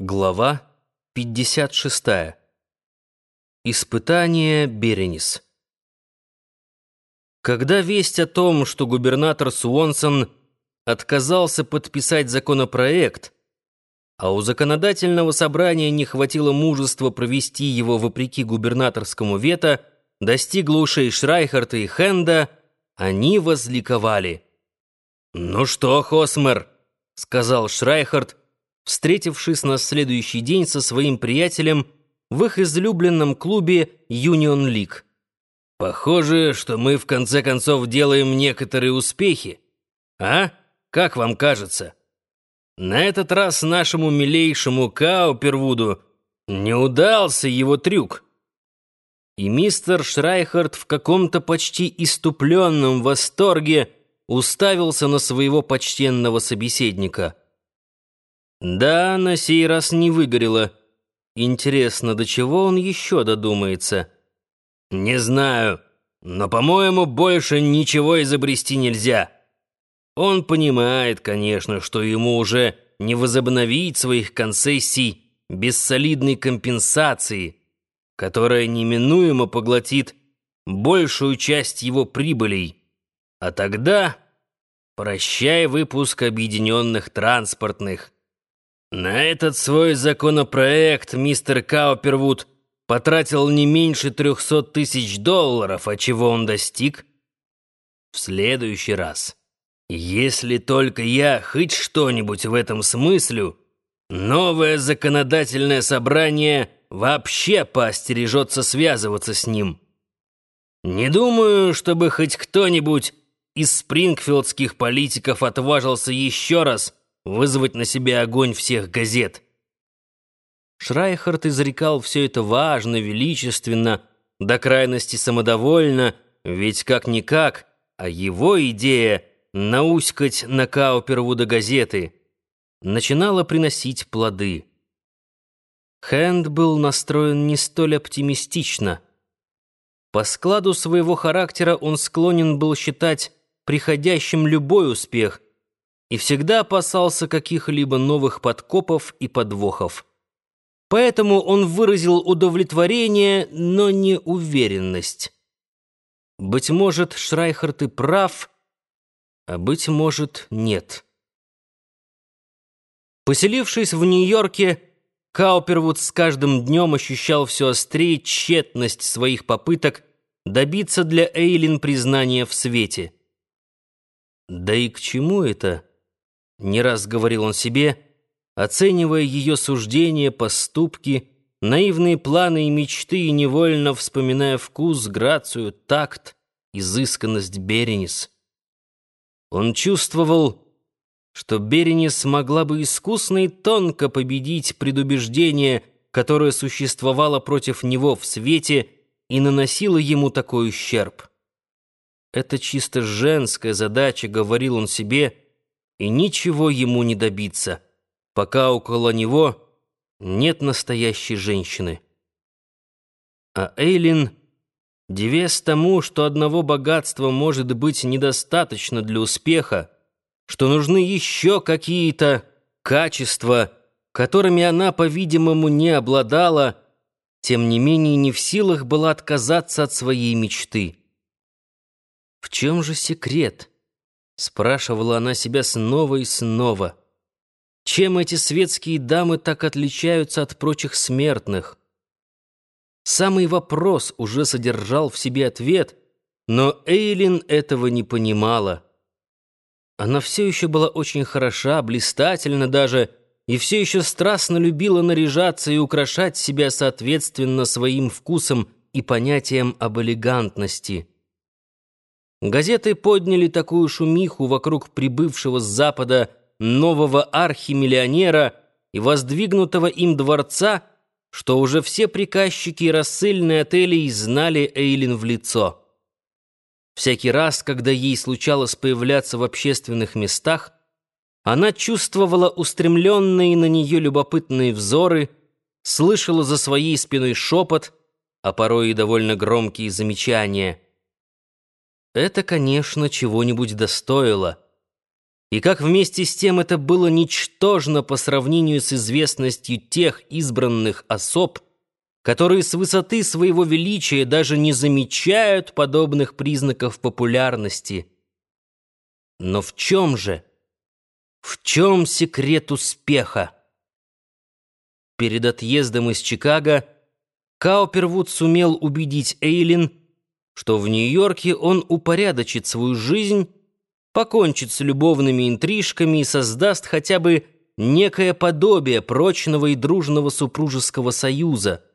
Глава 56. Испытание Беренис. Когда весть о том, что губернатор Суонсон отказался подписать законопроект, а у законодательного собрания не хватило мужества провести его вопреки губернаторскому вето, достигла ушей Шрайхарта и Хенда, они возликовали. «Ну что, Хосмер?» — сказал Шрайхард, встретившись на следующий день со своим приятелем в их излюбленном клубе «Юнион Лиг». «Похоже, что мы в конце концов делаем некоторые успехи. А? Как вам кажется? На этот раз нашему милейшему Каупервуду не удался его трюк». И мистер Шрайхард в каком-то почти исступленном восторге уставился на своего почтенного собеседника. Да, на сей раз не выгорело. Интересно, до чего он еще додумается? Не знаю, но, по-моему, больше ничего изобрести нельзя. Он понимает, конечно, что ему уже не возобновить своих концессий без солидной компенсации, которая неминуемо поглотит большую часть его прибылей. А тогда прощай выпуск объединенных транспортных. На этот свой законопроект мистер Каупервуд потратил не меньше трехсот тысяч долларов, а чего он достиг? В следующий раз, если только я хоть что-нибудь в этом смыслю, новое законодательное собрание вообще поостережется связываться с ним. Не думаю, чтобы хоть кто-нибудь из спрингфилдских политиков отважился еще раз вызвать на себя огонь всех газет. Шрайхард изрекал все это важно, величественно, до крайности самодовольно, ведь как-никак, а его идея науськать на Каупервуда газеты начинала приносить плоды. Хэнд был настроен не столь оптимистично. По складу своего характера он склонен был считать приходящим любой успех — и всегда опасался каких-либо новых подкопов и подвохов. Поэтому он выразил удовлетворение, но не уверенность. Быть может, Шрайхард и прав, а быть может, нет. Поселившись в Нью-Йорке, Каупервуд с каждым днем ощущал все острее тщетность своих попыток добиться для Эйлин признания в свете. Да и к чему это? Не раз говорил он себе, оценивая ее суждения, поступки, наивные планы и мечты, и невольно вспоминая вкус, грацию, такт, изысканность Беренис. Он чувствовал, что Беренис могла бы искусно и тонко победить предубеждение, которое существовало против него в свете и наносило ему такой ущерб. Это чисто женская задача, говорил он себе, — и ничего ему не добиться, пока около него нет настоящей женщины. А Эйлин, девясь тому, что одного богатства может быть недостаточно для успеха, что нужны еще какие-то качества, которыми она, по-видимому, не обладала, тем не менее не в силах была отказаться от своей мечты. В чем же секрет? Спрашивала она себя снова и снова. Чем эти светские дамы так отличаются от прочих смертных? Самый вопрос уже содержал в себе ответ, но Эйлин этого не понимала. Она все еще была очень хороша, блистательна даже, и все еще страстно любила наряжаться и украшать себя соответственно своим вкусам и понятиям об элегантности. Газеты подняли такую шумиху вокруг прибывшего с Запада нового архимиллионера и воздвигнутого им дворца, что уже все приказчики и рассыльные отелей знали Эйлин в лицо. Всякий раз, когда ей случалось появляться в общественных местах, она чувствовала устремленные на нее любопытные взоры, слышала за своей спиной шепот, а порой и довольно громкие замечания — это, конечно, чего-нибудь достоило. и как вместе с тем это было ничтожно по сравнению с известностью тех избранных особ, которые с высоты своего величия даже не замечают подобных признаков популярности. Но в чем же, в чем секрет успеха? Перед отъездом из Чикаго Каупервуд сумел убедить Эйлин, что в Нью-Йорке он упорядочит свою жизнь, покончит с любовными интрижками и создаст хотя бы некое подобие прочного и дружного супружеского союза —